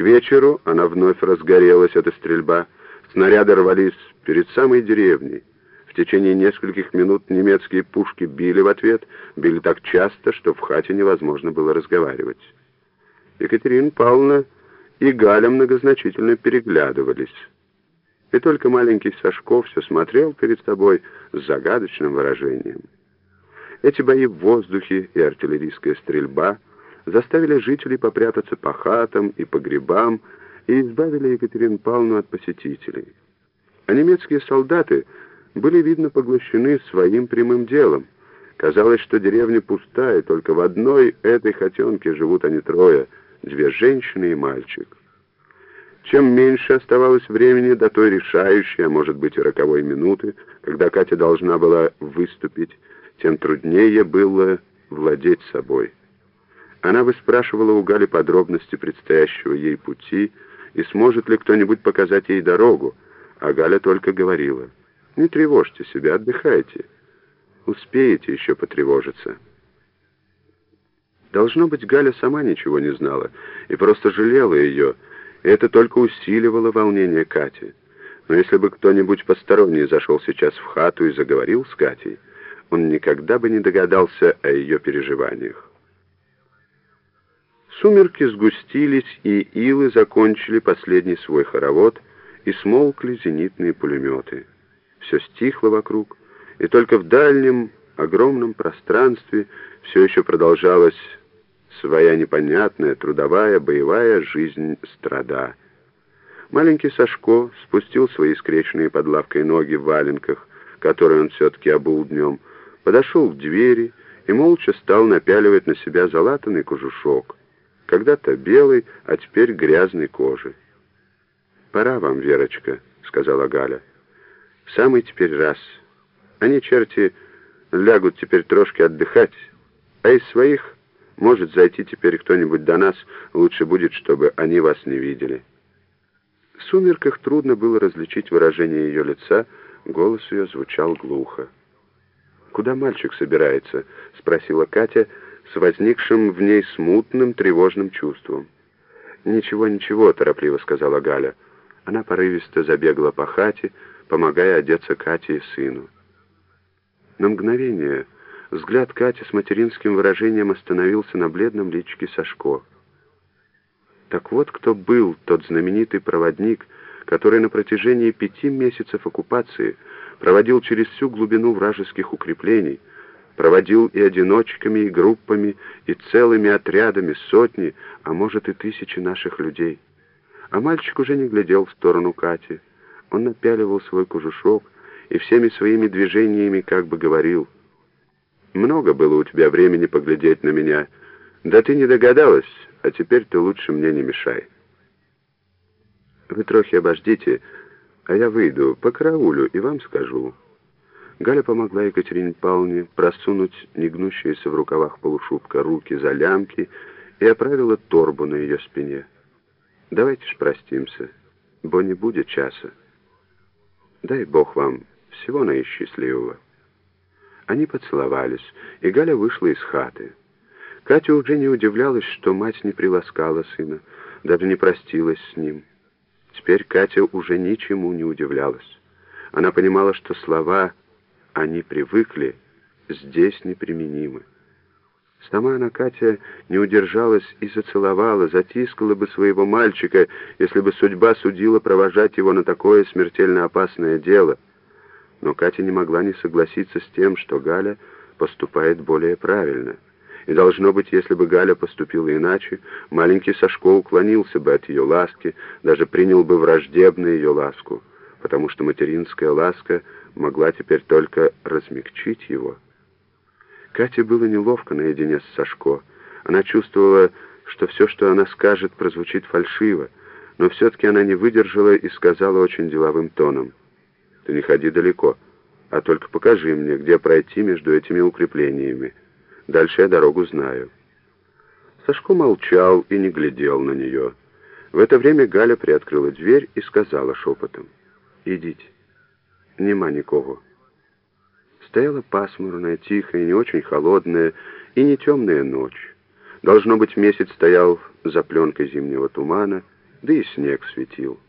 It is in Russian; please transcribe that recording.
К вечеру она вновь разгорелась, эта стрельба. Снаряды рвались перед самой деревней. В течение нескольких минут немецкие пушки били в ответ, били так часто, что в хате невозможно было разговаривать. Екатерина Павловна и Галя многозначительно переглядывались. И только маленький Сашков все смотрел перед собой с загадочным выражением. Эти бои в воздухе и артиллерийская стрельба заставили жителей попрятаться по хатам и погребам и избавили Екатерину Павловну от посетителей. А немецкие солдаты были, видно, поглощены своим прямым делом. Казалось, что деревня пустая, только в одной этой хотенке живут они трое, две женщины и мальчик. Чем меньше оставалось времени до той решающей, а может быть и роковой минуты, когда Катя должна была выступить, тем труднее было владеть собой. Она выспрашивала у Гали подробности предстоящего ей пути и сможет ли кто-нибудь показать ей дорогу, а Галя только говорила, «Не тревожьте себя, отдыхайте. Успеете еще потревожиться». Должно быть, Галя сама ничего не знала и просто жалела ее, и это только усиливало волнение Кати. Но если бы кто-нибудь посторонний зашел сейчас в хату и заговорил с Катей, он никогда бы не догадался о ее переживаниях. Сумерки сгустились, и илы закончили последний свой хоровод, и смолкли зенитные пулеметы. Все стихло вокруг, и только в дальнем огромном пространстве все еще продолжалась своя непонятная трудовая боевая жизнь страда. Маленький Сашко спустил свои скрещенные под лавкой ноги в валенках, которые он все-таки обул днем, подошел к двери и молча стал напяливать на себя залатанный кожушок, когда-то белый, а теперь грязной кожи. «Пора вам, Верочка», — сказала Галя. «В самый теперь раз. Они, черти, лягут теперь трошки отдыхать, а из своих может зайти теперь кто-нибудь до нас, лучше будет, чтобы они вас не видели». В сумерках трудно было различить выражение ее лица, голос ее звучал глухо. «Куда мальчик собирается?» — спросила Катя с возникшим в ней смутным, тревожным чувством. «Ничего, ничего», — торопливо сказала Галя. Она порывисто забегала по хате, помогая одеться Кате и сыну. На мгновение взгляд Кати с материнским выражением остановился на бледном личике Сашко. Так вот кто был тот знаменитый проводник, который на протяжении пяти месяцев оккупации проводил через всю глубину вражеских укреплений, проводил и одиночками, и группами, и целыми отрядами сотни, а может и тысячи наших людей. А мальчик уже не глядел в сторону Кати. Он напяливал свой кожушок и всеми своими движениями как бы говорил, «Много было у тебя времени поглядеть на меня. Да ты не догадалась, а теперь ты лучше мне не мешай». «Вы трохи обождите, а я выйду по караулю и вам скажу». Галя помогла Екатерине Павловне просунуть негнущиеся в рукавах полушубка руки за лямки и оправила торбу на ее спине. Давайте ж простимся, бо не будет часа. Дай Бог вам всего наисчастливого. Они поцеловались, и Галя вышла из хаты. Катя уже не удивлялась, что мать не приласкала сына, даже не простилась с ним. Теперь Катя уже ничему не удивлялась. Она понимала, что слова «они привыкли» здесь неприменимы. Сама она, Катя, не удержалась и зацеловала, затискала бы своего мальчика, если бы судьба судила провожать его на такое смертельно опасное дело. Но Катя не могла не согласиться с тем, что Галя поступает более правильно. И должно быть, если бы Галя поступила иначе, маленький Сашко уклонился бы от ее ласки, даже принял бы враждебно ее ласку, потому что материнская ласка могла теперь только размягчить его. Кате было неловко наедине с Сашко. Она чувствовала, что все, что она скажет, прозвучит фальшиво, но все-таки она не выдержала и сказала очень деловым тоном. «Ты не ходи далеко, а только покажи мне, где пройти между этими укреплениями. Дальше я дорогу знаю». Сашко молчал и не глядел на нее. В это время Галя приоткрыла дверь и сказала шепотом. «Идите, нема никого». Стояла пасмурная, тихая, не очень холодная и не темная ночь. Должно быть, месяц стоял за пленкой зимнего тумана, да и снег светил.